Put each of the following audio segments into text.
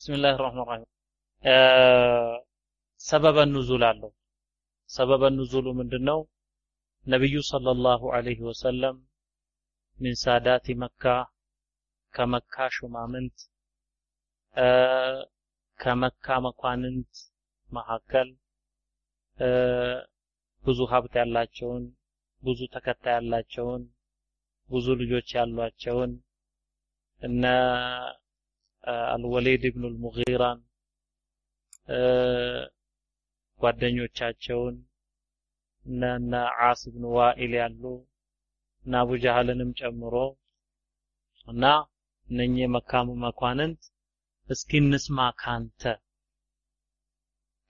ቢስሚላህ ራህማን ራሂም ሰበበ ኑዙል አለው። ሰበበ ኑዙሉ ምንድነው? ነብዩ ሰለላሁ ዐለይሂ ወሰለም ሚን ሳዳቲ መካ ከመካ ሹማምንት ከመካ መኳንንት መካከል ብዙ ሀብት ያላቸውን ብዙ ተከታይ ያላቸውን ብዙ ልጆች ያሏቸውን እነ አልወሊድ ኢብኑ አልሙጊራን ጓደኞቻቸውን እነ ዓስ ኢብኑ ዋኢል ያሉ እና አቡ ጃህልንም ጨምሮ እና እነኚህ የመካ መኳንንት እስኪ እንስማ ካንተ።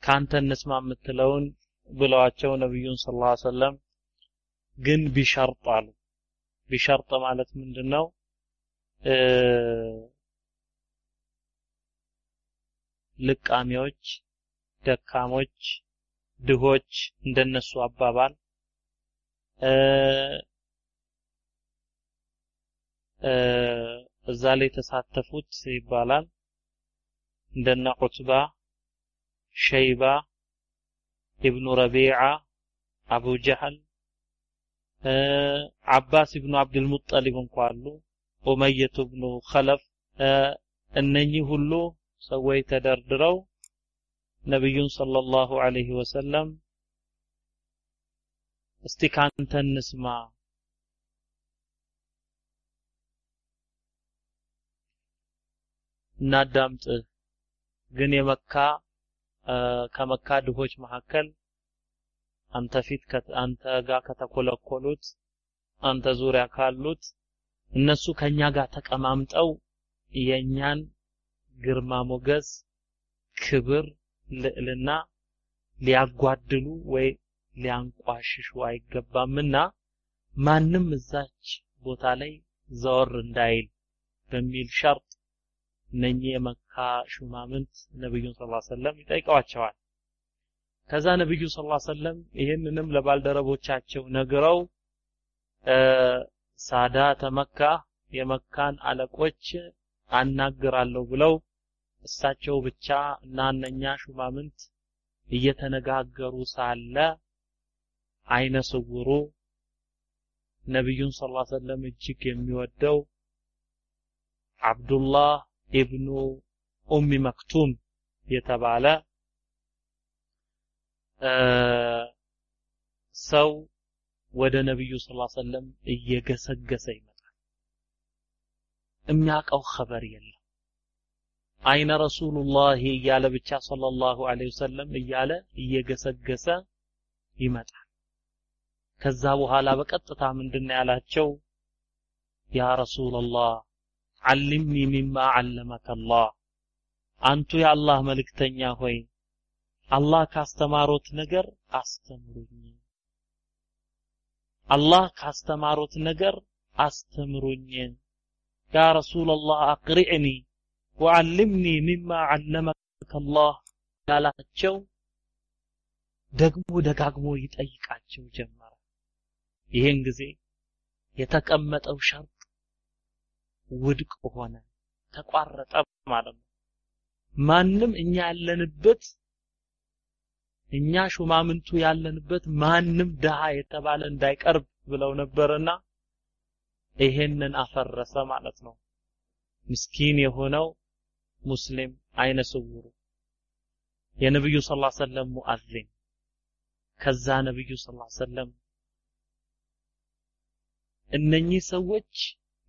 ካንተ እንስማ የምትለውን ብለዋቸው ነብዩን ሰለላሁ ዐለይሂ ወሰለም ግን ቢሸርጥ አሉ። ቢሸርጥ ማለት ምንድነው ልቃሚዎች ደካሞች ድሆች እንደነሱ አባባል። እዛ ላይ የተሳተፉት ይባላል። እንደነ ዑትባ ሸይባ ኢብኑ ረቢዓ አቡ ጀህል። አባስ ኢብኑ አብዱል ሙጠሊብ እንኳ አሉ ኡመየቱ ኢብኑ ኸለፍ። እነኚህ ሁሉ ሰዎች ተደርድረው ነብዩን ሰለላሁ ዐለይሂ ወሰለም እስቲ ካንተ እንስማ። እናዳምጥ። ግን የመካ ከመካ ድሆች መካከል አንተ ፊት አንተ ጋር ከተኮለኮሉት አንተ ዙሪያ ካሉት እነሱ ከኛ ጋር ተቀማምጠው የኛን ግርማ ሞገስ ክብር ልዕልና ሊያጓድሉ ወይ ሊያንቋሽሹ አይገባምና ማንም እዛች ቦታ ላይ ዘወር እንዳይል በሚል ሸርጥ እነኚህ የመካ ሹማምንት ሰለላሁ ዐለይሂ ወሰለም ይጠይቀዋቸዋል። ከዛ ሰለላሁ ዐለይሂ ወሰለም ይህንንም ለባልደረቦቻቸው ነግረው ሳዳተ መካ የመካን አለቆች አናግራለሁ ብለው እሳቸው ብቻ እና እነኛ ሹማምንት እየተነጋገሩ ሳለ አይነ ስውሩ ነብዩን ሰለላሁ ዐለይሂ ወሰለም እጅግ የሚወደው አብዱላህ ኢብኑ ኡሚ መክቱም የተባለ ሰው ወደ ሰለላሁ ዐለይሂ ወሰለም እየገሰገሰ ይመጣል። የሚያውቀው ኸበር የለም። አይነ ረሱሉላህ እያለ ብቻ ሰለላሁ ዐለይሂ ወሰለም እያለ እየገሰገሰ ይመጣል። ከዛ በኋላ በቀጥታ ምንድነው ያላቸው? ያ ረሱላላህ አልምኒ ሚማ አለመከ አላህ አንቱ የአላህ መልእክተኛ ሆይ አላህ ካስተማሮት ነገር አስተምሩኝ አላህ ካስተማሮት ነገር አስተምሩኝ ያ ረሱላላህ አቅሪዕኒ ወዓልምኒ ሚማ አለመከ አላህ ያላቸው ደግሞ ደጋግሞ ይጠይቃቸው ጀመረ። ይህን ጊዜ የተቀመጠው ሸርጥ ውድቅ ሆነ ተቋረጠ ማለት ነው። ማንም እኛ ያለንበት እኛ ሹማምንቱ ያለንበት ማንም ድሃ የተባለ እንዳይቀርብ ብለው ነበርና ይሄንን አፈረሰ ማለት ነው። ምስኪን የሆነው ሙስሊም አይነ ስውሩ። የነብዩ ዐለይሂ ወሰለም ሙአዚን። ከዛ ነብዩ ዐለይሂ ወሰለም እነኚህ ሰዎች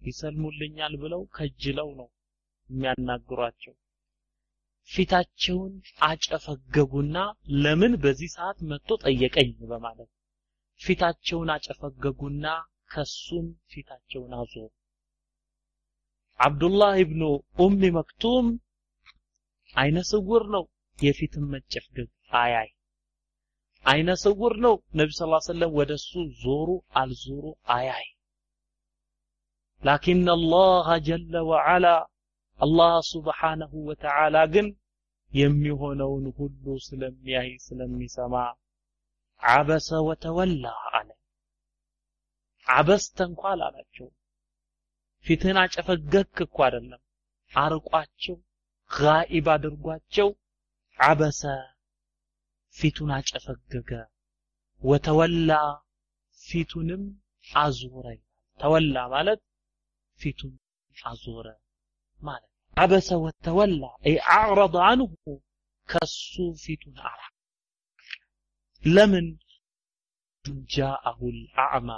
ይሰልሙልኛል ብለው ከጅለው ነው የሚያናግሯቸው። ፊታቸውን አጨፈገጉና ለምን በዚህ ሰዓት መጥቶ ጠየቀኝ በማለት ፊታቸውን አጨፈገጉና ከሱም ፊታቸውን አዞሩ አብዱላህ ኢብኑ ኡሚ መክቱም አይነ ስውር ነው የፊትን መጨፍገግ አያይ አይነ ስውር ነው ነቢ ስ ሰለም ወደሱ ዞሩ አልዞሩ አያይ። ላኪን አላህ ጀለ ወዓላ አላህ ስብሓነሁ ወተዓላ ግን የሚሆነውን ሁሉ ስለሚያይ ስለሚሰማ አበሰ ወተወላ አለ። አበስተ እንኳ አላላቸው ፊትህን አጨፈገክ እኮ አይደለም። አርቋቸው ጋኢብ አድርጓቸው አበሰ ፊቱን አጨፈገገ። ወተወላ ፊቱንም አዞረ ተወላ ማለት ፊቱን አዞረ ማለት አበሰ ወተወላ አይ አዕረض አንሁ ከሱ ፊቱን አራ። ለምን? ጃአሁ ልአዕማ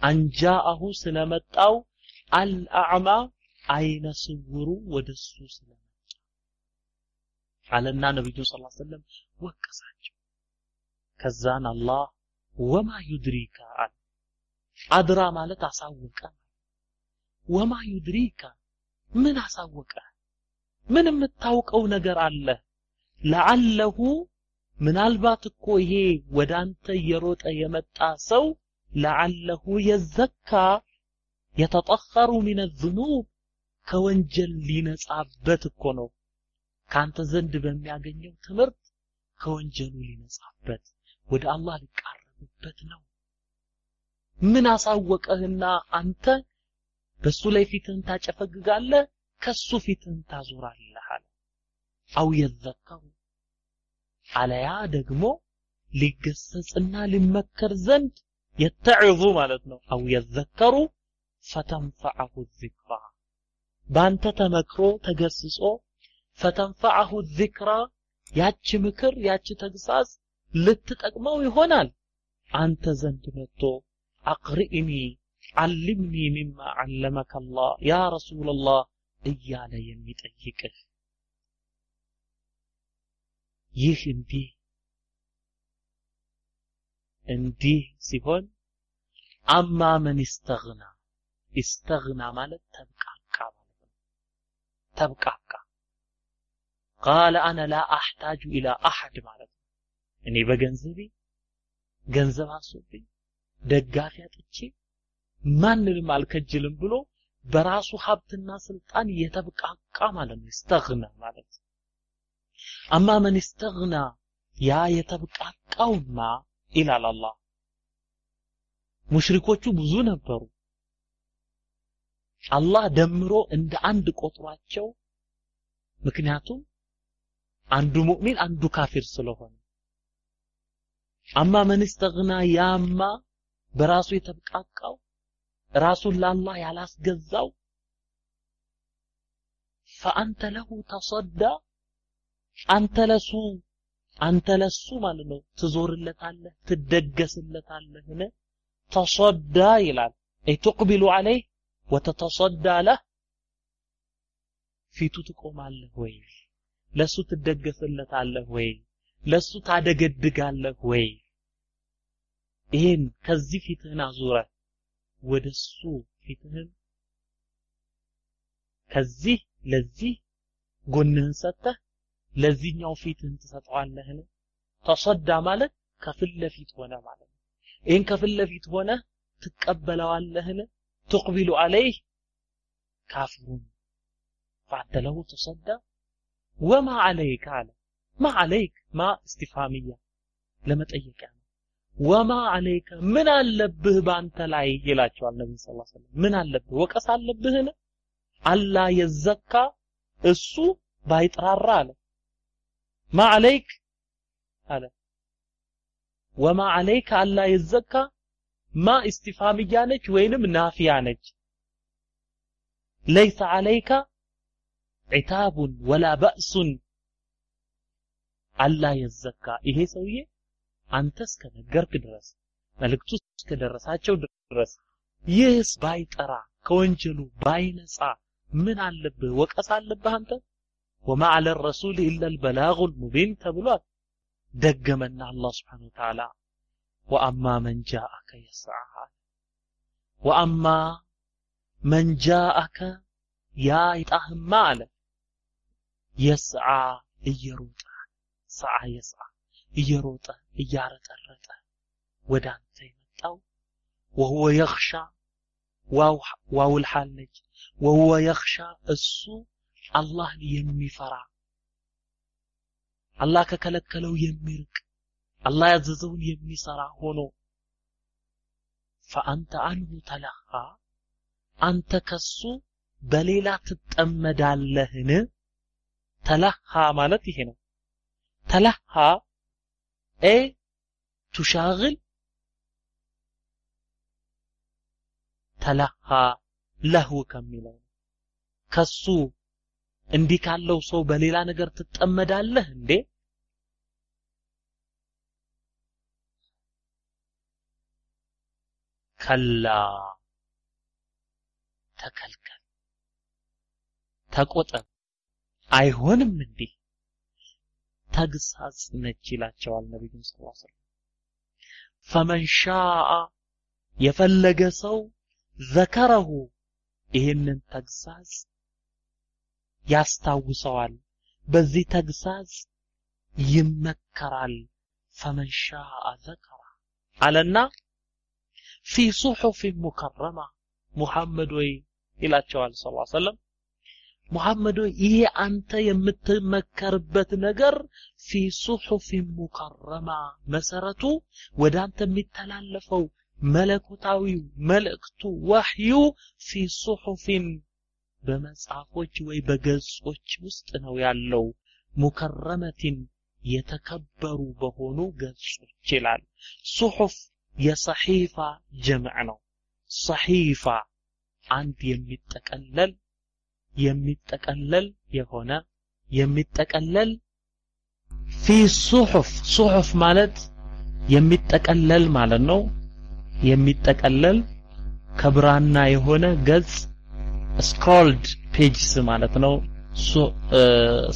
አንጃአሁ ስለመጣው አልአዕማ አይነ ስውሩ ወደሱ ስለመጣ አለና ነቢዩ ስ ሰለም ወቀሳቸው። ከዛን አላህ ወማ ዩድሪካ አለ። አድራ ማለት አሳወቀ። ወማ ዩድሪካ ምን አሳወቀ? ምን የምታውቀው ነገር አለ? ለዓለሁ ምናልባት እኮ ይሄ ወደ አንተ እየሮጠ የመጣ ሰው ለዓለሁ የዘካ የተጠኸሩ ሚን ዝኑብ ከወንጀል ሊነጻበት እኮ ነው ከአንተ ዘንድ በሚያገኘው ትምህርት ከወንጀሉ ሊነጻበት ወደ አላህ ሊቃረብበት ነው። ምን አሳወቀህና አንተ በሱ ላይ ፊትህን ታጨፈግጋለህ ከሱ ፊትህን ታዞራለህ አለ። አው የዘከሩ አለያ ደግሞ ሊገሰጽና ሊመከር ዘንድ የተዕዙ ማለት ነው። አው የዘከሩ ፈተንፈዐሁ ዚክራ በአንተ ተመክሮ ተገስጾ ፈተንፈዐሁ ዚክራ ያች ምክር ያች ተግሳጽ ልትጠቅመው ይሆናል። አንተ ዘንድ መጥቶ አቅሪእኒ አልምኒ ሚማ ዓለመከ አላህ ያ ረሱላላህ እያለ የሚጠይቅህ። ይህ እንዲህ እንዲህ ሲሆን አማ መን ኢስተግና ኢስተግና ማለት ተብቃቃ ማለት ነው። ተብቃቃ። ቃለ አነ ላ አሕታጁ ኢላ አሐድ ማለት ነው። እኔ በገንዘቤ ገንዘብ አንሶብኝ ደጋፊ አጥቼ ማንንም አልከጅልም ብሎ በራሱ ሀብትና ስልጣን የተብቃቃ ማለት ነው። ኢስተግና ማለት አማ መን ኢስተግና ያ የተብቃቃውማ ይላል አላህ። ሙሽሪኮቹ ብዙ ነበሩ አላህ ደምሮ እንደ አንድ ቆጥሯቸው ምክንያቱም አንዱ ሙእሚን አንዱ ካፊር ስለሆነ። አማ መን ስተግና ያማ በራሱ የተብቃቃው ራሱን ለአላህ ያላስገዛው ፈአንተ ለሁ ተሰዳ አንተ ለሱ አንተ ለሱ ማለት ነው። ትዞርለታለህ ትደገስለታለህን? ተሰዳ ይላል። አይ ትቅቢሉ አለይህ ወተተሰዳ ለህ ፊቱ ትቆማለህ ወይ? ለሱ ትደገስለታለህ ወይ? ለሱ ታደገድጋለህ ወይ? ይህን ከዚህ ፊትህን አዙረ ወደሱ ፊትህን ከዚህ ለዚህ ጎንህን ሰጥተህ ለዚህኛው ፊትህን ትሰጠዋለህን? ተሰዳ ማለት ከፊት ለፊት ሆነ ማለት ነው። ይህን ከፊት ለፊት ሆነ ትቀበለዋለህን ትቅቢሉ አለይህ ካፍሩን فأنت له تصدى وما عليك على ما عليك ما استفهامية لما تأيك يعني وما عليك من አለብህ በአንተ ላይ ይላቸዋል ነቢ ስ ሰለም ምን አለብህ ወቀስ አለብህን አላ የዘካ እሱ ባይጥራራ አለ ማ አለይክ አለ ወማ አለይክ አላ የዘካ ማ ኢስቲፋምያ ነች ወይንም ናፊያ ነች ለይሰ አለይካ ዒታቡን ወላ በእሱን አላ የዘካ ይሄ ሰውዬ አንተ እስከነገርክ ድረስ መልእክቱ እስከደረሳቸው ድረስ ይህስ ባይጠራ ከወንጀሉ ባይነጻ ምን አለብህ? ወቀስ አለብህ አንተ? ወማ አለ ረሱል ኢላ ልበላጉ ልሙቢን ተብሏል። ደገመና አላህ ስብሓን ወተዓላ ወአማ መን ጃአከ የስዓ ወአማ መን ጃአከ ያ ይጣህማ አለ የስዓ እየሮጠ ሰዓ የስዓ እየሮጠ እያረጠረጠ ወደ አንተ የመጣው ወሁወ የኽሻ ዋውል ሐል ነች ወሁወ የኽሻ እሱ አላህን የሚፈራ። አላህ ከከለከለው የሚርቅ አላህ ያዘዘውን የሚሰራ ሆኖ ፈአንተ አንሁ ተለኻ አንተ ከሱ በሌላ ትጠመዳለህን? ተለሃ ማለት ይሄ ነው። ተለሃ ኤ ቱሻግል ተለሃ ለህው ከሚለው ከሱ እንዲህ ካለው ሰው በሌላ ነገር ትጠመዳለህ እንዴ ከላ ተከልከል ተቆጠብ። አይሆንም እንዴ ተግሳጽ ነች ይላቸዋል ነቢዩም ስ ፈመን ሻአ የፈለገ ሰው ዘከረሁ ይህንን ተግሳጽ ያስታውሰዋል። በዚህ ተግሳጽ ይመከራል። ፈመን ሻአ ዘከራ አለና ፊ ሱሑፍ ሙከረማ ሙሐመድ ወይ ይላቸዋል ስ ሰለም ሙሐመድ ሆይ ይሄ አንተ የምትመከርበት ነገር ፊ ሱሑፍ ሙከረማ መሰረቱ ወደ አንተ የሚተላለፈው መለኮታዊው መልእክቱ ወህዩ ፊ ሱሑፊን በመጽሐፎች ወይ በገጾች ውስጥ ነው ያለው። ሙከረመቲን የተከበሩ በሆኑ ገጾች ይላል። صحف የ صحيفة جمع ነው። صحيفة አንድ የሚጠቀለል የሚጠቀለል የሆነ የሚጠቀለል في صحف። صحف ማለት የሚጠቀለል ማለት ነው። የሚጠቀለል ከብራና የሆነ ገጽ scrolled pages ማለት ነው።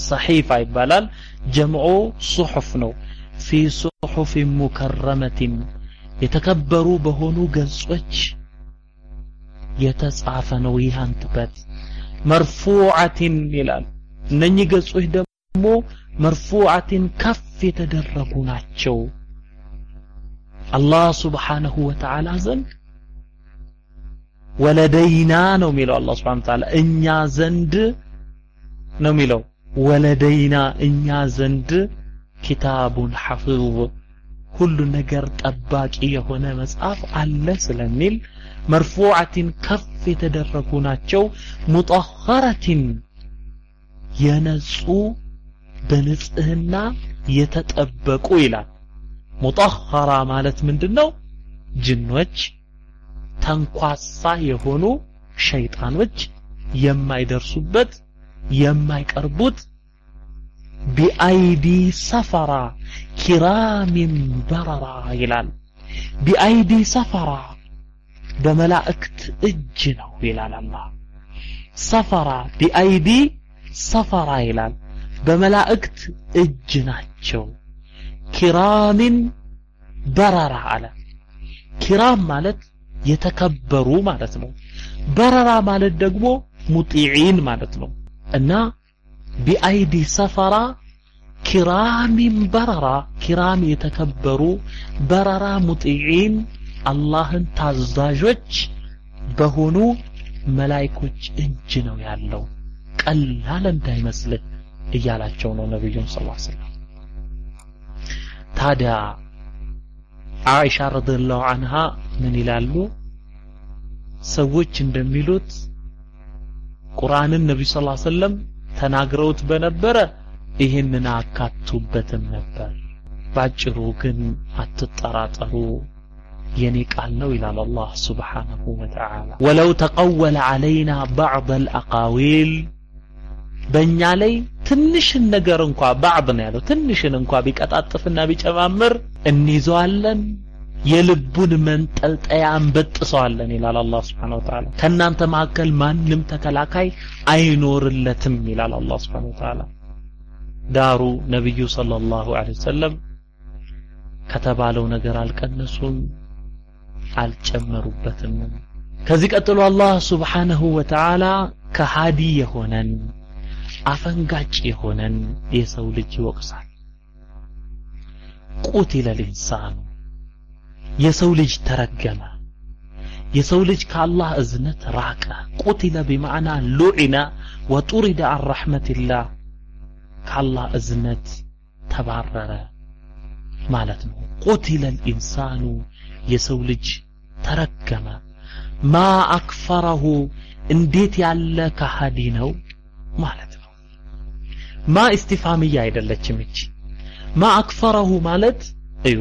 صحيفة ይባላል። ጀምዑ ሱሑፍ ነው። ፊ ሱሑፍ ሙከረመቲን የተከበሩ በሆኑ ገጾች የተጻፈ ነው ይህ አንትበት መርፉዓቲን ይላል። እነኚህ ገጾች ደግሞ መርፉዓቲን ከፍ የተደረጉ ናቸው። አላህ ስብሓንሁ ወተዓላ ዘንድ ወለደይና ነው የሚለው አላህ ስብሓን ተዓላ እኛ ዘንድ ነው የሚለው ወለደይና እኛ ዘንድ ኪታቡን ሐፊዝ ሁሉ ነገር ጠባቂ የሆነ መጽሐፍ አለ ስለሚል መርፉዓቲን ከፍ የተደረጉ ናቸው። ሙጠኸረቲን የነጹ በንጽህና የተጠበቁ ይላል። ሙጠኸራ ማለት ምንድን ነው ጅኖች ተንኳሳ የሆኑ ሸይጣኖች የማይደርሱበት የማይቀርቡት بأيدي سفرة كرام بررة ይላል بأيدي سفرة በመላእክት እጅ ነው ይላል አላህ سفرة بأيدي سفرة ይላል በመላእክት እጅ ናቸው كرام بررة አለ كرام ማለት የተከበሩ ማለት ነው بررة ማለት ደግሞ مطيعين ማለት ነው እና بأيدي سفرة كرام بررة كرام የተከበሩ بررة مطيعين አላህን ታዛዦች በሆኑ መላይኮች እጅ ነው ያለው። ቀላል እንዳይመስልህ እያላቸው ነው ነቢዩም ስ ሰለም ታዲያ አይሻ ረዲየላሁ አንሃ ምን ይላሉ? ሰዎች እንደሚሉት ቁርአንን ነቢ ስ ሰለም ተናግረውት በነበረ ይህንን አካቱበትም ነበር ባጭሩ ግን አትጠራጠሩ የኔ ቃል ነው ይላል አላህ ስብሓንሁ ወተዓላ ወለው ተቀወለ ዓለይና ባዕድ አልአቃዊል በእኛ ላይ ትንሽን ነገር እንኳ ባዕድ ነው ያለው ትንሽን እንኳ ቢቀጣጥፍና ቢጨማምር እንይዘዋለን የልቡን መንጠልጠያ እንበጥሰዋለን ይላል አላህ ስብሓን ወተዓላ። ከእናንተ መካከል ማንም ተከላካይ አይኖርለትም ይላል አላህ ስብሓን ወተዓላ። ዳሩ ነቢዩ ሰለላሁ ዐለይሂ ወሰለም ከተባለው ነገር አልቀነሱም አልጨመሩበትም። ከዚህ ቀጥሎ አላህ ስብሓንሁ ወተዓላ ከሃዲ የሆነን አፈንጋጭ የሆነን የሰው ልጅ ይወቅሳል። ቁቲለ ልኢንሳኑ የሰው ልጅ ተረገመ። የሰው ልጅ ከአላህ እዝነት ራቀ። ቁቲለ ቢማዕና ሉዒነ ወጡሪደ አን ረሕመትላህ ከአላህ እዝነት ተባረረ ማለት ነው። ቁቲለ ልኢንሳኑ የሰው ልጅ ተረገመ። ማ አክፈረሁ እንዴት ያለ ከሃዲ ነው ማለት ነው። ማ እስቲፋምያ አይደለችም እቺ። ማ አክፈረሁ ማለት እዩ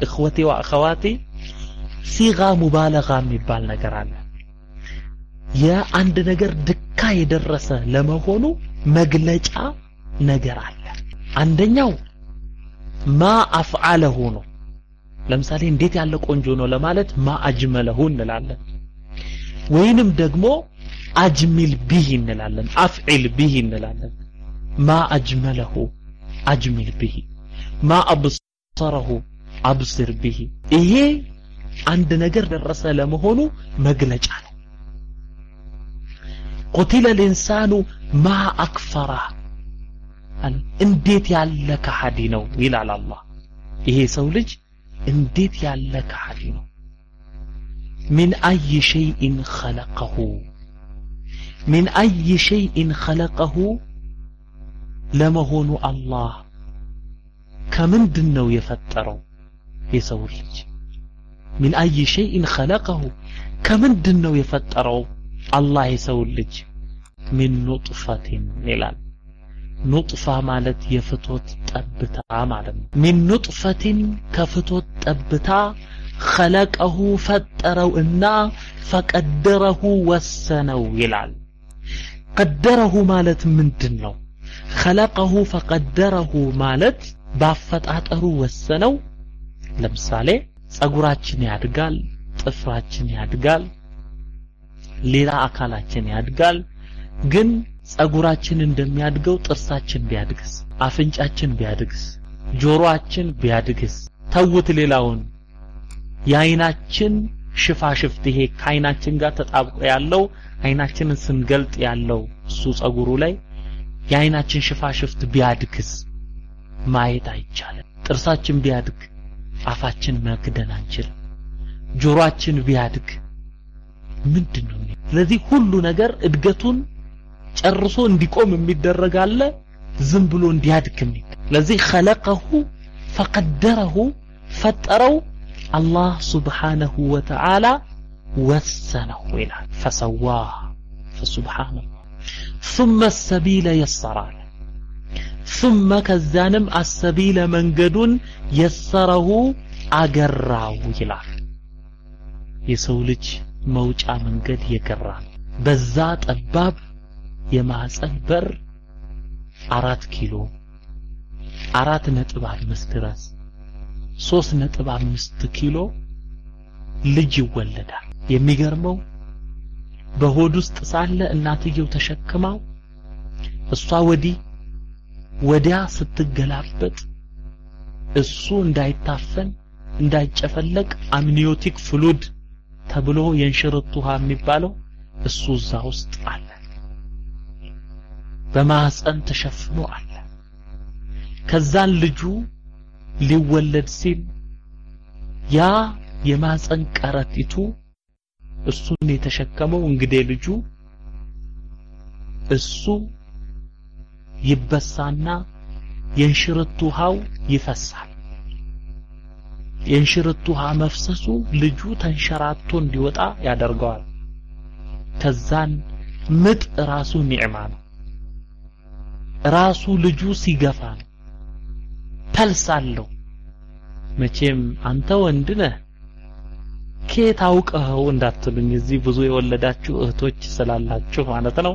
እኽወቴ ወአኸዋቴ ሲጋ ሙባለጋ የሚባል ነገር አለ። የአንድ ነገር ድካ የደረሰ ለመሆኑ መግለጫ ነገር አለ። አንደኛው ማ አፍዓለሁ ነው። ለምሳሌ እንዴት ያለ ቆንጆ ነው ለማለት ማ አጅመለሁ እንላለን። ወይንም ደግሞ አጅሚል ቢህ እንላለን አፍዒል ቢህ እንላለን። ማ አጅመለሁ አጅሚል ቢህ ማ አብሰረሁ አብስር ቢህ ይሄ አንድ ነገር ደረሰ ለመሆኑ መግለጫ ነው ቁቲለ ልኢንሳኑ ማ አክፈራ እንዴት ያለ ከሃዲ ነው ይላል አላህ ይሄ ሰው ልጅ እንዴት ያለ ከሃዲ ነው من أي شيء خلقه من أي شيء خلقه ለመሆኑ አላህ ከምንድን ነው የፈጠረው የሰው ልጅ ሚን አይ ሸይን ኸለቀሁ ከምንድን ነው የፈጠረው አላህ የሰው ልጅ ሚን ኑጥፈትን ይላል ኑጥፋ ማለት የፍቶት ጠብታ ማለት ነው ሚን ኑጥፈትን ከፍቶት ጠብታ ኸለቀሁ ፈጠረው እና ፈቀደረሁ ወሰነው ይላል ቀደረሁ ማለት ምንድን ነው ኸለቀሁ ፈቀደረሁ ማለት ባፈጣጠሩ ወሰነው ለምሳሌ ጸጉራችን ያድጋል ጥፍራችን ያድጋል ሌላ አካላችን ያድጋል። ግን ጸጉራችን እንደሚያድገው ጥርሳችን ቢያድግስ አፍንጫችን ቢያድግስ ጆሮአችን ቢያድግስ ተውት ሌላውን። የአይናችን ሽፋሽፍት ይሄ ከአይናችን ጋር ተጣብቆ ያለው አይናችንን ስንገልጥ ያለው እሱ ጸጉሩ ላይ የአይናችን ሽፋሽፍት ቢያድግስ ማየት አይቻልም። ጥርሳችን ቢያድግ አፋችን መክደን አንችልም ጆሮአችን ቢያድግ ምንድን ነው ስለዚህ ሁሉ ነገር እድገቱን ጨርሶ እንዲቆም የሚደረግ አለ ዝም ብሎ እንዲያድግ ለዚህ ኸለቀሁ ፈቀደረሁ ፈጠረው አላህ ስብሓነሁ ወተዓላ ወሰነው ይላል ፈሰዋህ ፈሱብሓነሁ ثم السبيل يسره ثم ከዛንም አሰቢለ መንገዱን የሰረሁ አገራው ይላል። የሰው ልጅ መውጫ መንገድ የገራ በዛ ጠባብ የማህፀን በር አራት ኪሎ አራት ነጥብ አምስት ድረስ ሶስት ነጥብ አምስት ኪሎ ልጅ ይወለዳል። የሚገርመው በሆድ ውስጥ ሳለ እናትየው ተሸክማው እሷ ወዲህ ወዲያ ስትገላበጥ እሱ እንዳይታፈን እንዳይጨፈለቅ አምኒዮቲክ ፍሉድ ተብሎ የእንሽርት ውሃ የሚባለው እሱ እዛ ውስጥ አለ። በማህፀን ተሸፍኖ አለ። ከዛን ልጁ ሊወለድ ሲል ያ የማህፀን ቀረጢቱ እሱን የተሸከመው እንግዲህ ልጁ እሱ ይበሳና የእንሽርት ውሃው ይፈሳል። የእንሽርት ውሃ መፍሰሱ ልጁ ተንሸራቶ እንዲወጣ ያደርገዋል። ከዛን ምጥ ራሱ ኒዕማ ነው። ራሱ ልጁ ሲገፋ ነው። ፐልስ አለው መቼም አንተ ወንድ ነህ። ከየት አውቀኸው እንዳትሉኝ? እዚህ ብዙ የወለዳችሁ እህቶች ስላላችሁ ማለት ነው።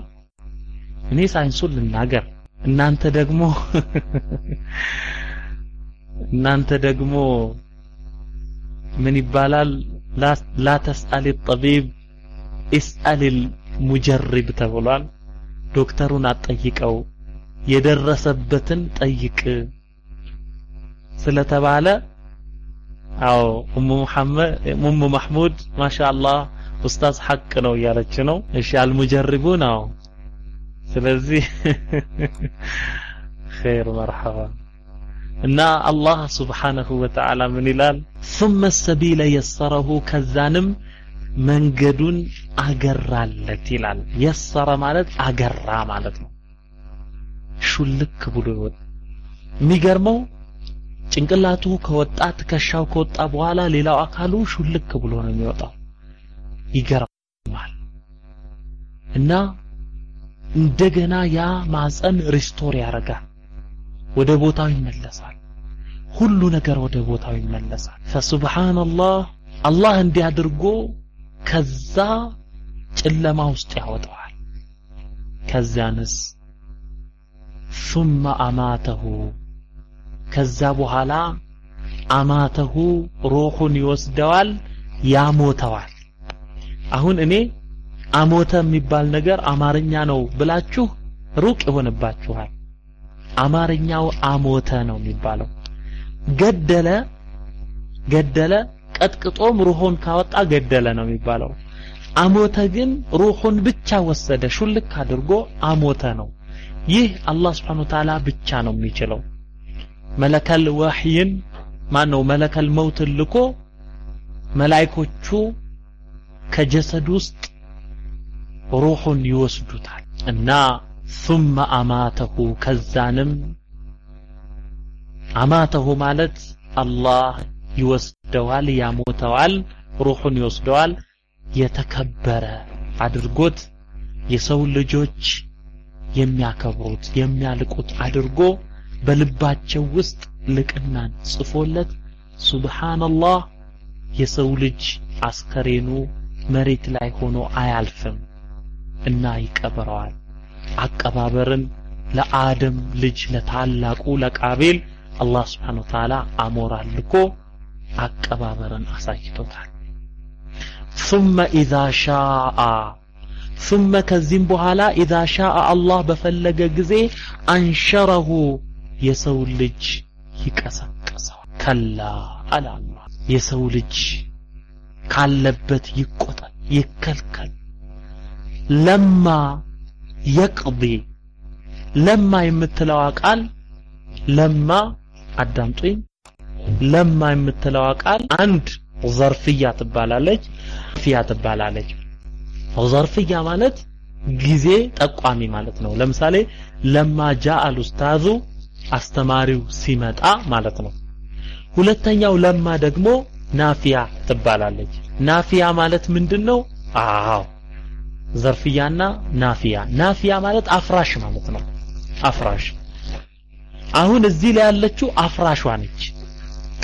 እኔ ሳይንሱን ልናገር እናንተ ደግሞ እናንተ ደግሞ ምን ይባላል? ላ ተስአል ጠቢብ እስአል ሙጀሪብ ተብሏል። ዶክተሩን አትጠይቀው የደረሰበትን ጠይቅ ስለተባለ አዎ ኡሙ መሐመድ ኡሙ ማህሙድ ማሻአላህ ኡስታዝ ሐቅ ነው እያለች ነው። እሺ አልሙጀሪቡን አዎ ስለዚህ ኸይር መርሐባ እና አላህ ስብሓነሁ ወተዓላ ምን ይላል ثم السبيل يسره ከዛንም መንገዱን አገራለት ይላል የሰረ ማለት አገራ ማለት ነው ሹልክ ብሎ ይወጣ የሚገርመው ጭንቅላቱ ከወጣ ትከሻው ከወጣ በኋላ ሌላው አካሉ ሹልክ ብሎ ነው የሚወጣው ይገርማል እና እንደገና ያ ማህፀን restore ያደርጋል። ወደ ቦታው ይመለሳል። ሁሉ ነገር ወደ ቦታው ይመለሳል። فسبحان الله አላህ እንዲህ አድርጎ ከዛ ጨለማ ውስጥ ያወጣዋል። ከዚያንስ ثم አማተሁ ከዛ በኋላ አማተሁ ሩሑን ይወስደዋል ያሞተዋል። አሁን እኔ አሞተ የሚባል ነገር አማርኛ ነው ብላችሁ ሩቅ ይሆንባችኋል። አማርኛው አሞተ ነው የሚባለው። ገደለ ገደለ ቀጥቅጦም ሩሑን ካወጣ ገደለ ነው የሚባለው። አሞተ ግን ሩሑን ብቻ ወሰደ ሹልክ አድርጎ አሞተ ነው። ይህ አላህ ስብሓን ወተዓላ ብቻ ነው የሚችለው። መለከል ወህይን ማን ነው መለከል መውትን ልኮ መላይኮቹ ከጀሰድ ውስጥ ሩሑን ይወስዱታል። እና ثم አማተሁ ከዛንም አማተሁ ማለት አላህ ይወስደዋል ያሞተዋል ሩሑን ይወስደዋል። የተከበረ አድርጎት የሰው ልጆች የሚያከብሩት የሚያልቁት አድርጎ በልባቸው ውስጥ ልቅናን ጽፎለት ሱብሃንአላህ የሰው ልጅ አስከሬኑ መሬት ላይ ሆኖ አያልፍም እና ይቀበረዋል አቀባበርን ለአደም ልጅ ለታላቁ ለቃቤል አላህ ስብሓን ወተዓላ አሞራ ልኮ አቀባበርን አሳይቶታል ثم إذا شاء ثم ከዚህም በኋላ إذا شاء አላህ በፈለገ ጊዜ አንሸረሁ የሰው ልጅ ይቀሰቅሰዋል ከላ አለ አላህ የሰው ልጅ ካለበት ይቆጠር ይከልከል ለማ የቅዲ ለማ የምትለዋ ቃል ለማ አዳምጡኝ ለማ የምትለዋ ቃል አንድ ዘርፍያ ትባላለች ፊያ ትባላለች። ዘርፍያ ማለት ጊዜ ጠቋሚ ማለት ነው። ለምሳሌ ለማ ጃ አልኡስታዙ አስተማሪው ሲመጣ ማለት ነው። ሁለተኛው ለማ ደግሞ ናፊያ ትባላለች። ናፊያ ማለት ምንድነው? አዎ ዘርፍያና ናፊያ ናፊያ ማለት አፍራሽ ማለት ነው። አፍራሽ። አሁን እዚህ ላይ ያለችው አፍራሿ ነች።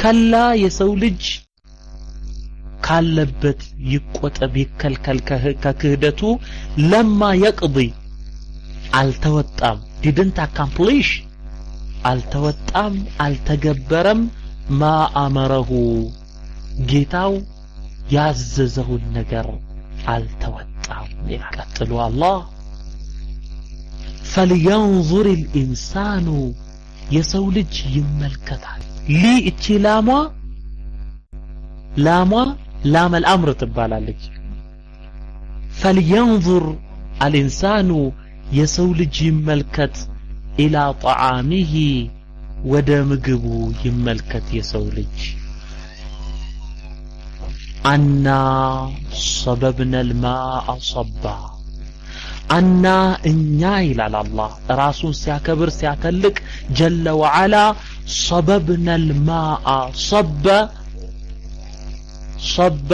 ከላ የሰው ልጅ ካለበት ይቆጠብ ይከልከል ከክህደቱ ለማ የቅዲ። አልተወጣም። ዲድንት አካምፕሊሽ። አልተወጣም አልተገበረም። ማ አመረሁ። ጌታው ያዘዘውን ነገር አልተወጣም ቀጥሎ አላህ ፈልየንظር ልኢንሳኑ የሰው ልጅ ይመልከታል ሊ እቺ ላሟ ላሟ ላም አልአምር ትባላለች ፈልየንظር አልኢንሳኑ የሰው ልጅ ይመልከት ኢላ ጠዓሚሂ ወደ ምግቡ ይመልከት የሰው ልጅ አና ሰበብነ ልማአ ሰባ አና እኛ ይላል አላህ ራሱን ሲያከብር ሲያተልቅ ጀለ ወዓላ ሰበብነ ልማአ ሰበ ሰበ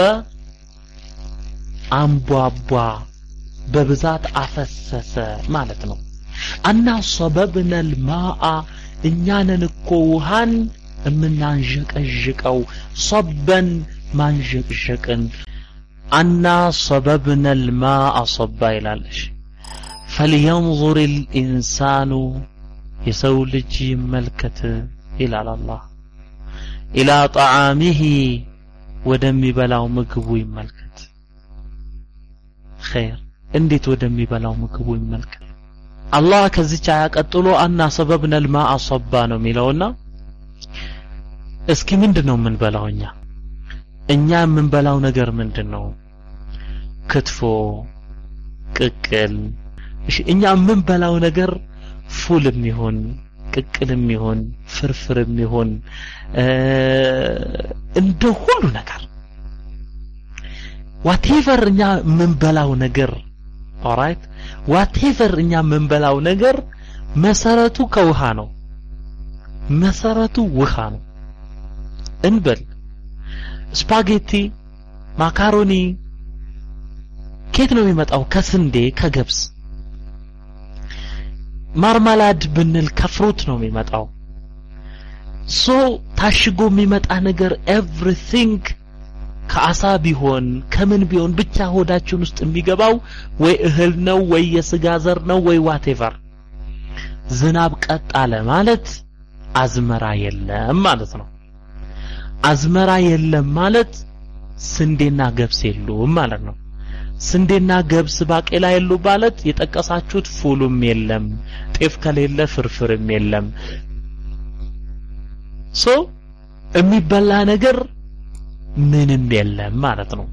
አንቧቧ በብዛት አፈሰሰ ማለት ነው አና ሰበብነ ልማአ እኛንን እኮ ውሃን የምናንዠቀዥቀው ሰበን ማንዠቅዠቅን አና ሰበብነ ልማአ ሰባ ይላለች ፈልየንظር ልኢንሳኑ የሰው ልጅ ይመልከት ይላል አላህ ኢላ ጣዓሚሂ ወደሚበላው ምግቡ ይመልከት ኸይር እንዴት ወደሚበላው ምግቡ ይመልከት አላህ ከዚች አያ ቀጥሎ አና ሰበብነ ልማአ ሰባ ነው የሚለውና እስኪ ምንድን ነው የምንበላው እኛ እኛ የምንበላው ነገር ምንድን ነው ክትፎ ቅቅል። እሺ እኛ የምንበላው ነገር ፉልም ይሁን ቅቅልም ይሁን ፍርፍርም ይሁን እንደ ሁሉ ነገር። whatever እኛ የምንበላው ነገር alright whatever እኛ የምንበላው ነገር መሰረቱ ከውሃ ነው። መሰረቱ ውሃ ነው። እንበል ስፓጌቲ ማካሮኒ። ኬት ነው የሚመጣው? ከስንዴ ከገብስ። ማርማላድ ብንል ከ fruit ነው የሚመጣው። so ታሽጎ የሚመጣ ነገር everything ከአሳ ቢሆን ከምን ቢሆን ብቻ ሆዳችን ውስጥ የሚገባው ወይ እህል ነው ወይ የስጋ ዘር ነው ወይ whatever ዝናብ ቀጥ አለ ማለት አዝመራ የለም ማለት ነው አዝመራ የለም ማለት ስንዴና ገብስ የሉም ማለት ነው። ስንዴና ገብስ ባቄላ የሉ ማለት የጠቀሳችሁት ፉሉም የለም ጤፍ ከሌለ ፍርፍርም የለም። so የሚበላ ነገር ምንም የለም ማለት ነው።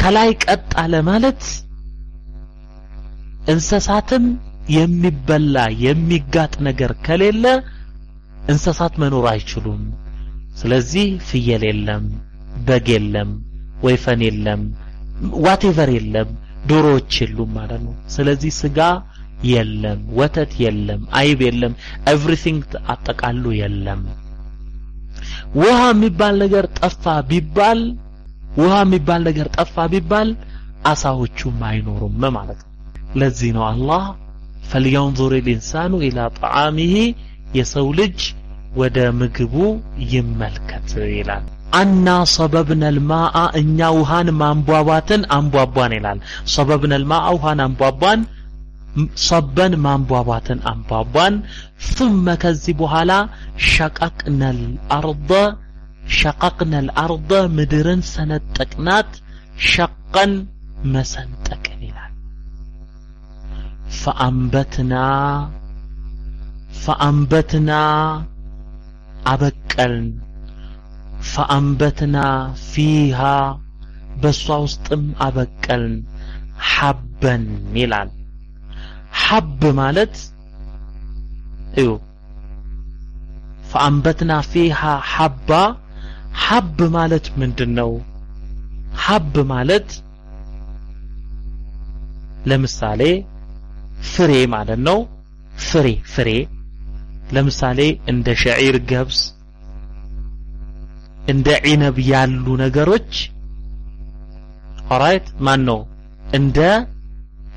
ከላይ ቀጥ አለ ማለት እንስሳትም የሚበላ የሚጋጥ ነገር ከሌለ እንስሳት መኖር አይችሉም። ስለዚህ ፍየል የለም በግ የለም ወይፈን የለም whatever የለም ዶሮዎች የሉም ማለት ነው። ስለዚህ ስጋ የለም ወተት የለም አይብ የለም everything አጠቃሉ የለም። ውሃ የሚባል ነገር ጠፋ ቢባል ውሃ የሚባል ነገር ጠፋ ቢባል አሳዎቹም አይኖሩም ማለት ነው። ለዚህ ነው አላህ ፈልየንظር ልኢንሳኑ ኢላ ጣዓሚሂ የሰው ልጅ ودا مقبو يملكت إلان أنا صببنا الماء إن يوهان مانبوابات أنبوابان إلان صببنا الماء وهان أنبوابان صبا مانبوابات أنبوابان ثم كذبوها لا شققنا الأرض شققنا الأرض مدرن سنة تقنات شقا مسن تكنيلان فأنبتنا فأنبتنا አበቀልን። ፈአንበትና ፊሃ በእሷ ውስጥም አበቀልን። ሐበን ይላል። ሐብ ማለት እዩ። ፈአንበትና ፊሃ ሐባ። حب ማለት ምንድን ነው حب ማለት ለምሳሌ ፍሬ ማለት ነው። ፍሬ ፍሬ ለምሳሌ እንደ شعير ገብስ እንደ عنب ያሉ ነገሮች alright ማን ነው እንደ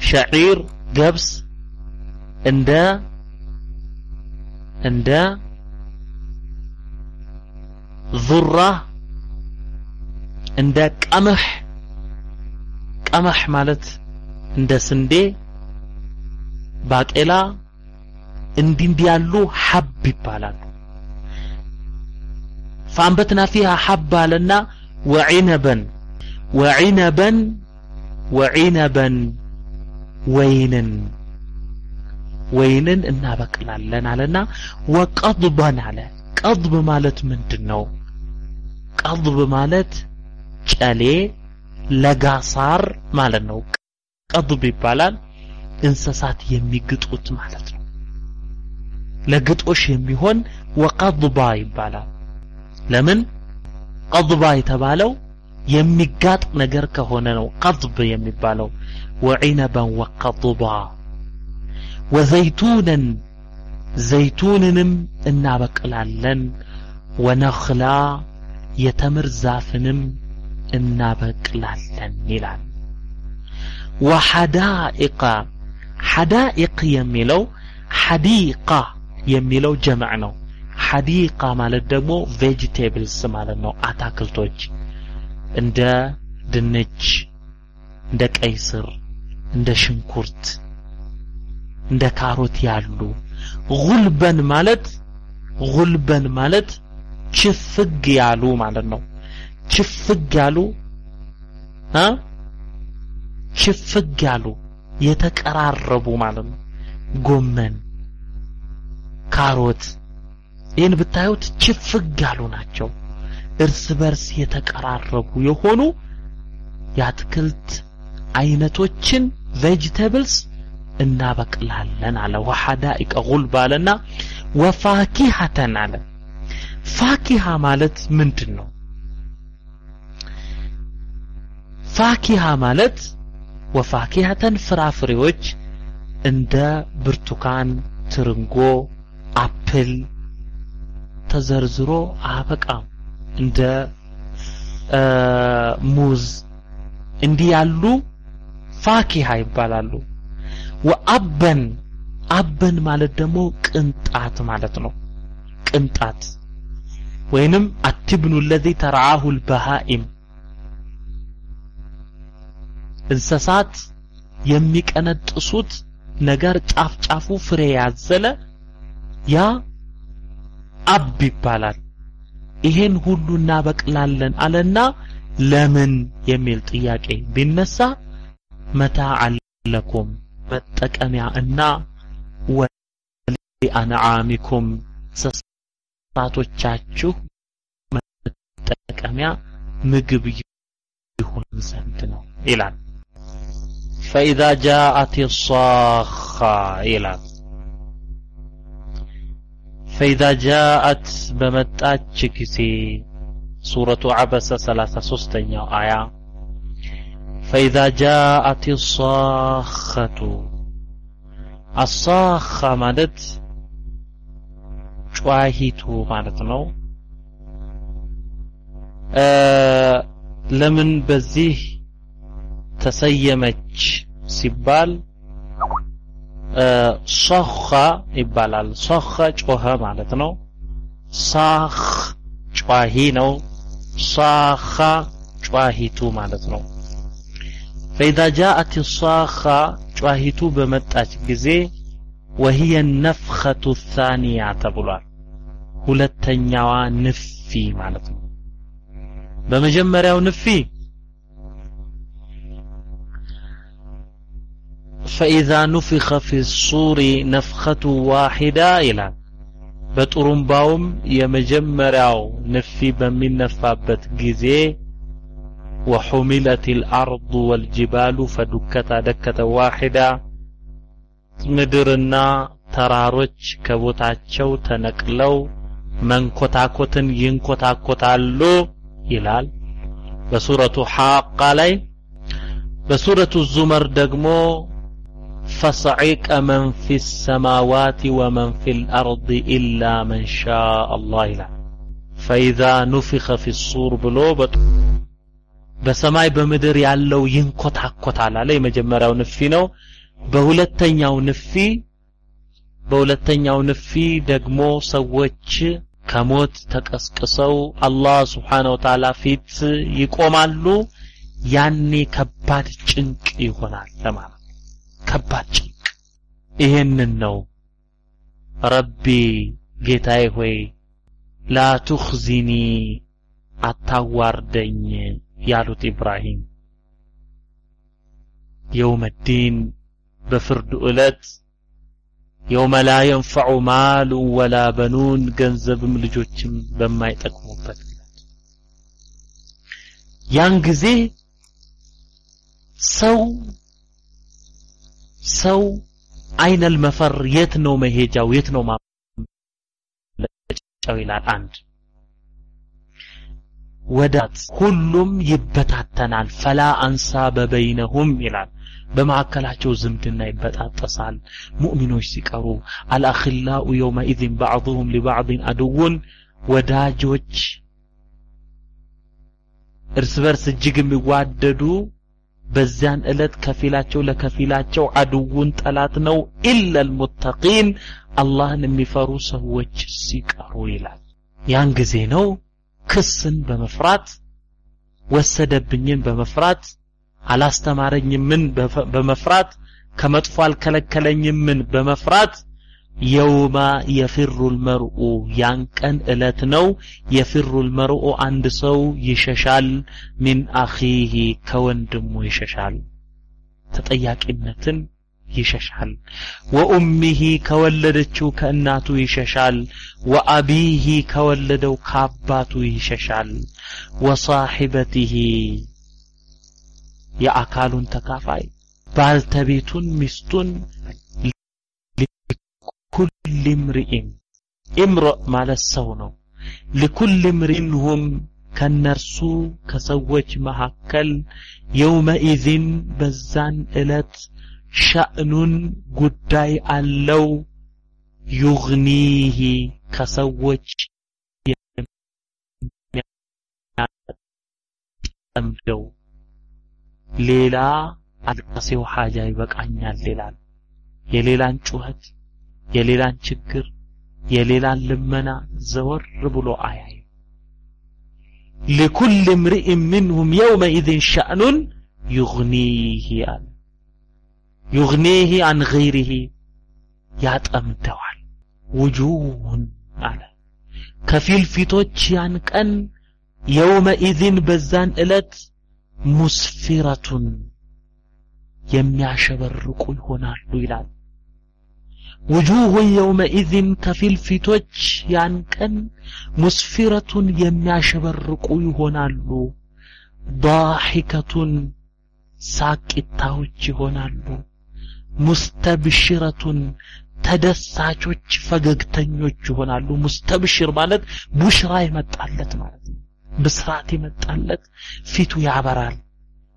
شعير ገብስ እንደ እንደ ዙራ እንደ ቀመህ ቀመህ ማለት እንደ ስንዴ ባቄላ እንዲህ እንዲህ ያሉ ሀብ ይባላሉ። ፈአንበትና ፊሃ ሐብ አለና ወዒነበን ወዒነበን ወዒነበን ወይንን ወይንን እናበቅላለን አለና ወቀድበን አለ። ቀድብ ማለት ምንድን ነው ቀድብ ማለት ጨሌ ለጋሳር ማለት ነው። ቀድብ ይባላል። እንስሳት የሚግጡት ማለት ነው። لقطوش يميهون وقضبا يبالا لمن؟ قضبا يتبالو يميقات نقرك هوننو قضب يميبالو وعنبا وقضبا وزيتونا زيتونن النابك العلن ونخلا يتمر زافنم النابك العلن نيلان وحدائق حدائق يميلو حديقه የሚለው ጀምዕ ነው። ሐዲቃ ማለት ደግሞ ቬጅቴብልስ ማለት ነው። አታክልቶች እንደ ድንች እንደ ቀይ ስር እንደ ሽንኩርት እንደ ካሮት ያሉ ጉልበን ማለት ጉልበን ማለት ችፍግ ያሉ ማለት ነው። ችፍግ ያሉ አ? ችፍግ ያሉ የተቀራረቡ ማለት ነው። ጎመን ካሮት ይህን ብታዩት ችፍግ ያሉ ናቸው። እርስ በርስ የተቀራረቡ የሆኑ የአትክልት አይነቶችን ቬጅተብልስ እናበቅላለን አለ። ወሐዳኢቀ ጉልብ አለና ወፋኪሃተን አለ። ፋኪሃ ማለት ምንድን ነው ፋኪሃ ማለት وفاكهة ፍራፍሬዎች እንደ ብርቱካን ትርንጎ apple ተዘርዝሮ አበቃም እንደ ሙዝ እንዲህ ያሉ فاكهة ይባላሉ። ወአበን አበን ማለት ደግሞ ቅንጣት ማለት ነው። ቅንጣት ወይንም التبن الذي ترعاه البهائم። እንስሳት የሚቀነጥሱት ነገር ጫፍ ጫፉ ፍሬ ያዘለ ያ አብ ይባላል። ይሄን ሁሉ እናበቅላለን አለና ለምን የሚል ጥያቄ ቢነሳ መታዕ ለኩም መጠቀሚያ እና ወሊአንዓሚኩም እንስሳቶቻችሁ መጠቀሚያ ምግብ ይሁን ዘንድ ነው ይላል። ፈኢዛ ጃአት ሳኻ ይላል። ፈኢዛ ጃአት በመጣች ጊዜ ሱረቱ ዐበሰ 33ኛው አያ ፈኢዛ ጃአት ሳኸቱ አሳኻ ማለት ጨዋሂቱ ማለት ነው። ለምን በዚህ ተሰየመች ሲባል ሶኻ ይባላል። ሶኻ ጮኸ ማለት ነው። ሳኽ ጨዋሂ ነው። ሳኻ ጨዋሂቱ ማለት ነው። ፈኢዛ ጃአት ሳኻ ጨዋሂቱ በመጣች ጊዜ ወህየ ነፍኸቱ ታንያ ተብሏል። ሁለተኛዋ ንፊ ማለት ነው። በመጀመሪያው ንፊ ፈኢዛ ኑፊኸ ፊ ሱሪ ነፍኸቱ ዋሂዳ ይላል። በጡሩምባውም የመጀመሪያው ንፊ በሚነፋበት ጊዜ ወሑሚለት ልአርዱ ወልጅባሉ ፈዱከታ ደከተ ዋሂዳ ምድርና ተራሮች ከቦታቸው ተነቅለው መንኮታኮትን ይንኮታኮታሉ ይላል በሱረቱ ሐቃ ላይ በሱረቱ ዙመር ደግሞ ፈሰዒቀ መን ፊ ሰማዋት ወመን ፊ ልአርድ ኢላ መን ሻ አላህ ይላል ፈኢዛ ኑፊኸ ፊ ሱር ብሎ በሰማይ በምድር ያለው ይንኮታኮታል አለ የመጀመሪያው ንፊ ነው። በሁለተኛው ንፊ በሁለተኛው ንፊ ደግሞ ሰዎች ከሞት ተቀስቅሰው አላህ ስብሓነ ወተዓላ ፊት ይቆማሉ። ያኔ ከባድ ጭንቅ ይሆናል ለማለት ከባድ ጭንቅ። ይሄንን ነው ረቢ ጌታዬ ሆይ ላ አታዋርደኝ ያሉት ኢብራሂም የውመዲን በፍርዱ ዕለት የውመ ላ የንፈዑ ማሉ ወላ በኑን ገንዘብም ልጆችም በማይጠቅሙበት ያን ጊዜ ሰው ሰው አይነል መፈር የት ነው መሄጃው የት ነው ማምለጫው ይላል አንድ ወዳት ሁሉም ይበታተናል ፈላ አንሳ በበይነሁም ይላል በማዕከላቸው ዝምድና ይበጣጠሳል ሙእሚኖች ሲቀሩ አልአኽላኡ የውመኢዝን ባዕضሁም ሊባዕድን አድውን ወዳጆች እርስ በርስ እጅግ የሚዋደዱ በዚያን ዕለት ከፊላቸው ለከፊላቸው አድውን ጠላት ነው። ኢላ ልሙተቂን አላህን የሚፈሩ ሰዎች ሲቀሩ ይላል። ያን ጊዜ ነው ክስን በመፍራት ወሰደብኝን በመፍራት አላስተማረኝምን በመፍራት ከመጥፎ አልከለከለኝምን በመፍራት የውማ የፊሩ ልመርኡ ያን ቀን ዕለት ነው። የፊሩ ልመርኡ አንድ ሰው ይሸሻል ሚን አኺህ ከወንድሙ ይሸሻል። ተጠያቂነትን ይሸሻል። ወኡሚሂ ከወለደችው ከእናቱ ይሸሻል። ወአቢሂ ከወለደው ከአባቱ ይሸሻል። ወሳሒበቲሂ የአካሉን ተካፋይ ባልተቤቱን ሚስቱን ሊኩል ምርኢን ኢምሮእ ማለት ሰው ነው ሊኩል ምርኢንሁም ከነርሱ ከሰዎች መካከል የውመኢዝን በዛን ዕለት ሻእኑን ጉዳይ አለው ዩግኒህ ከሰዎች የሚያጠምደው ሌላ አልቃሴው ሐጃ ይበቃኛል ይላል የሌላን ጩኸት የሌላን ችግር የሌላን ልመና ዘወር ብሎ አያይም لكل امرئ منهم يومئذ شأن يغنيه አለ يغنيه عن غيره ያጠምደዋል ውጁሁን አለ ከፊል ፊቶች ያን ቀን የውመኢዝን በዛን ዕለት ሙስፊረቱን የሚያሸበርቁ ይሆናሉ ይላል ውጁሁን የውመኢዝን ከፊል ፊቶች ያን ቀን ሙስፊረቱን የሚያሸበርቁ ይሆናሉ። ዳሒከቱን ሳቂታዎች ይሆናሉ። ሙስተብሽረቱን ተደሳቾች ፈገግተኞች ይሆናሉ። ሙስተብሽር ማለት ቡሽራ የመጣለት ማለት ብስራት የመጣለት ፊቱ ያበራል።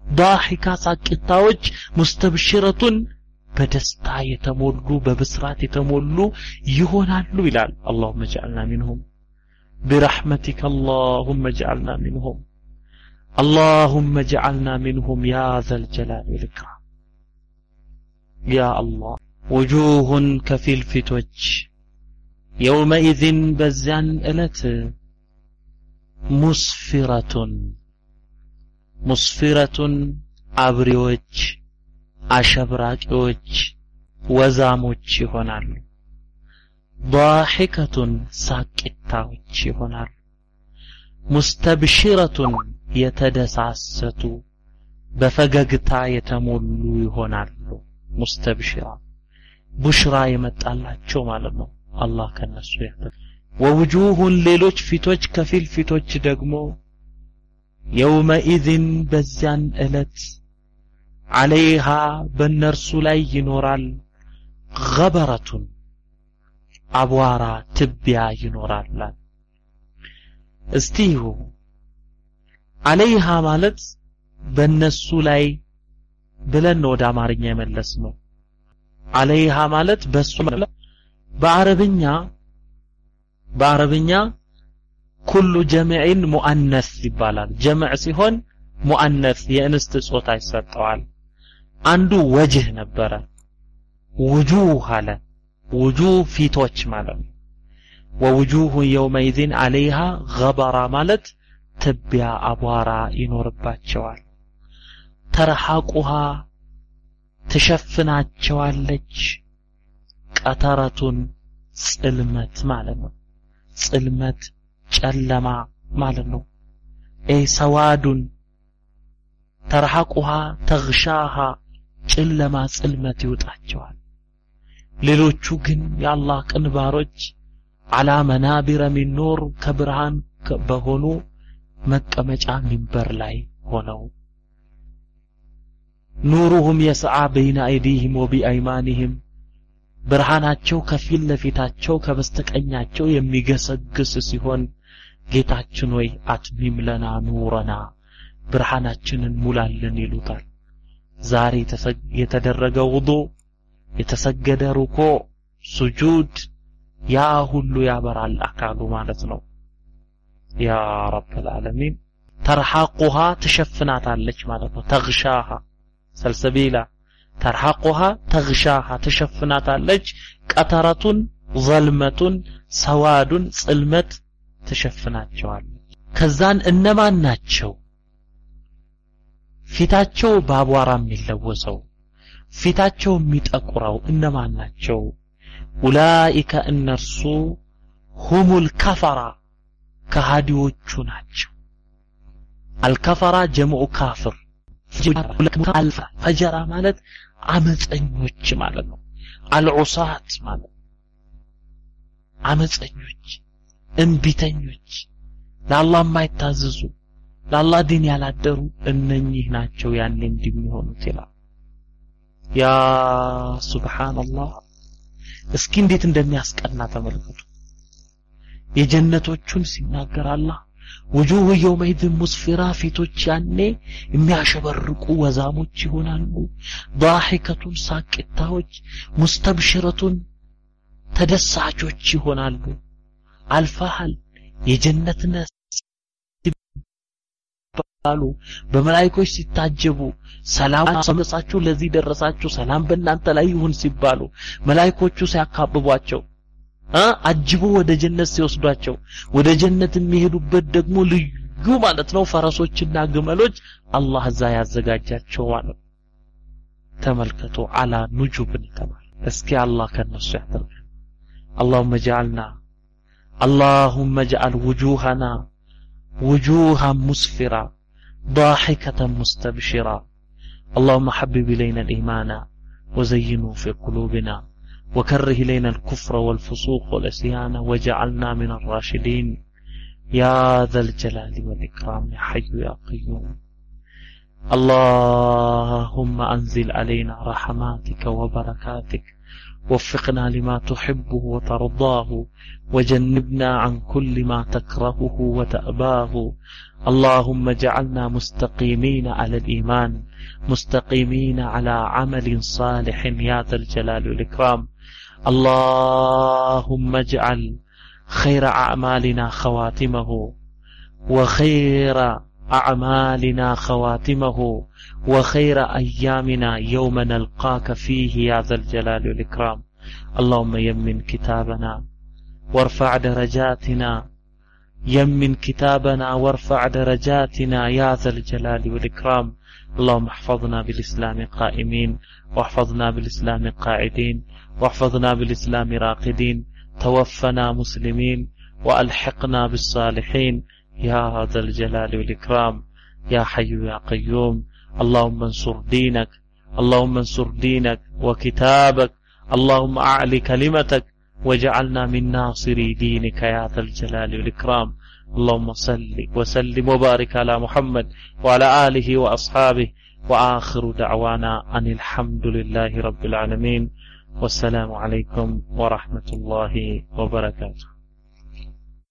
ዳሒካ ሳቂታዎች ሙስተብሽረቱን በደስታ የተሞሉ በብስራት የተሞሉ ይሆናሉ ይላል اللهم اجعلنا منهم برحمتك اللهم اجعلنا منهم اللهم اجعلنا منهم يا ذا الجلال والإكرام يا الله وجوه كفيل فتوج يومئذ بزان ألت مسفرة مسفرة አብሬዎች አሸብራቂዎች ወዛሞች ይሆናሉ ضاحكة ሳቂታዎች ይሆናሉ ሙስተብሽረቱን የተደሳሰቱ በፈገግታ የተሞሉ ይሆናሉ ሙስተብሽራ ቡሽራ የመጣላቸው ማለት ነው አላህ ከነሱ ያተ ወውጁሁን ሌሎች ፊቶች ከፊል ፊቶች ደግሞ የውመኢዝን በዚያን ዕለት አለይሃ በእነርሱ ላይ ይኖራል። ገበረቱን አቧራ ትቢያ ይኖራላል። እስቲ ይሁ አለይሃ ማለት በእነሱ ላይ ብለን ነው ወደ አማርኛ የመለስ ነው አለይሃ ማለት በሱ በአረብኛ በአረብኛ ኩሉ ጀምዕን ሙአነስ ይባላል። ጀምዕ ሲሆን ሙአነስ የእንስት ጾታ ይሰጠዋል አንዱ ወጅህ ነበረ። ውጁህ አለ። ውጁህ ፊቶች ማለት ነው። ወውጁህ የውመይዝን አለይሃ ገበራ ማለት ትቢያ አቧራ ይኖርባቸዋል። ተርሐቁሃ ትሸፍናቸዋለች። قترة ጽልመት ማለት ነው። ጽልመት ጨለማ ማለት ነው። أي سواد ترهقها تغشاها ጨለማ ጽልመት ይውጣቸዋል ሌሎቹ ግን የአላህ ቅንባሮች على منابر من نور ከብርሃን በሆኑ መቀመጫ منبر ላይ ሆነው ኑሩሁም የስዓ በይነ አይዲህም ወቢአይማኒህም ብርሃናቸው ከፊት ለፊታቸው ከበስተቀኛቸው የሚገሰግስ ሲሆን ጌታችን ወይ አትሚም ለና ኑረና ብርሃናችንን ሙላልን ይሉታል ዛሬ የተደረገ ውዱ የተሰገደ ሩኮ ሱጁድ ያ ሁሉ ያበራል አካሉ ማለት ነው። ያ ረብ ልዓለሚን ተርሐቁሃ ትሸፍናታለች ማለት ነው። ተግሻሃ ሰልሰቢላ። ተርሐቁሃ ተግሻሃ ትሸፍናታለች። ቀተረቱን ዘልመቱን ሰዋዱን ጽልመት ትሸፍናቸዋለች። ከዛን እነማን ናቸው ፊታቸው በአቧራ የሚለወሰው ፊታቸው የሚጠቁረው እነማን ናቸው? ኡላኢከ እነርሱ ሁሙል ከፈራ ከሃዲዎቹ ናቸው። አልከፈራ ጀምዑ ካፍር ፈጀራ ማለት አመፀኞች ማለት ነው። አልዑሳት ማለት አመፀኞች እምቢተኞች ለአላህ የማይታዘዙ ለአላህ ዲን ያላደሩ እነኚህ ናቸው ያኔ እንደሚሆኑት ይላል። ያ ሱብሃንአላህ እስኪ እንዴት እንደሚያስቀና ተመልከቱ። የጀነቶቹን ሲናገር አላህ ውጁህ የውመይዝ ሙስፊራ ፊቶች ያኔ የሚያሸበርቁ ወዛሞች ይሆናሉ። ዳሒከቱን ሳቂታዎች ሙስተብሽረቱን ተደሳቾች ይሆናሉ። አልፋሃል! የጀነት ነህ ሲባሉ በመላይኮች ሲታጀቡ ሰላም ሰምሳችሁ ለዚህ ደረሳችሁ ሰላም በእናንተ ላይ ይሁን ሲባሉ መላይኮቹ ሲያካብቧቸው አጅቦ ወደ ጀነት ሲወስዷቸው ወደ ጀነት የሚሄዱበት ደግሞ ልዩ ማለት ነው ፈረሶችና ግመሎች አላህ እዛ ያዘጋጃቸው ማለት ተመልከቱ አላ ኑጁብን ተባለ እስኪ አላህ ከነሱ ያደርገን اللهم اجعلنا اللهم اجعل وجوهنا وجوها مسفرة ضاحكة مستبشرة. اللهم حبب إلينا الإيمان وزينه في قلوبنا وكره إلينا الكفر والفسوق والعصيان وجعلنا من الراشدين. يا ذا الجلال والإكرام يا حي يا قيوم. اللهم أنزل علينا رحماتك وبركاتك وفقنا لما تحبه وترضاه وجنبنا عن كل ما تكرهه وتأباه. اللهم اجعلنا مستقيمين على الإيمان مستقيمين على عمل صالح يا ذا الجلال والإكرام. اللهم اجعل خير أعمالنا خواتمه وخير أعمالنا خواتمه وخير أيامنا يوم نلقاك فيه يا ذا الجلال والإكرام. اللهم يمن كتابنا وارفع درجاتنا. يمن كتابنا وارفع درجاتنا يا ذا الجلال والإكرام. اللهم احفظنا بالإسلام قائمين واحفظنا بالإسلام قاعدين واحفظنا بالإسلام راقدين. توفنا مسلمين وألحقنا بالصالحين. يا ذا الجلال والإكرام يا حي يا قيوم اللهم انصر دينك اللهم انصر دينك وكتابك اللهم أعلي كلمتك واجعلنا من ناصري دينك يا ذا الجلال والإكرام. اللهم صل وسلم وبارك على محمد وعلى آله وأصحابه. وآخر دعوانا أن الحمد لله رب العالمين. والسلام عليكم ورحمة الله وبركاته.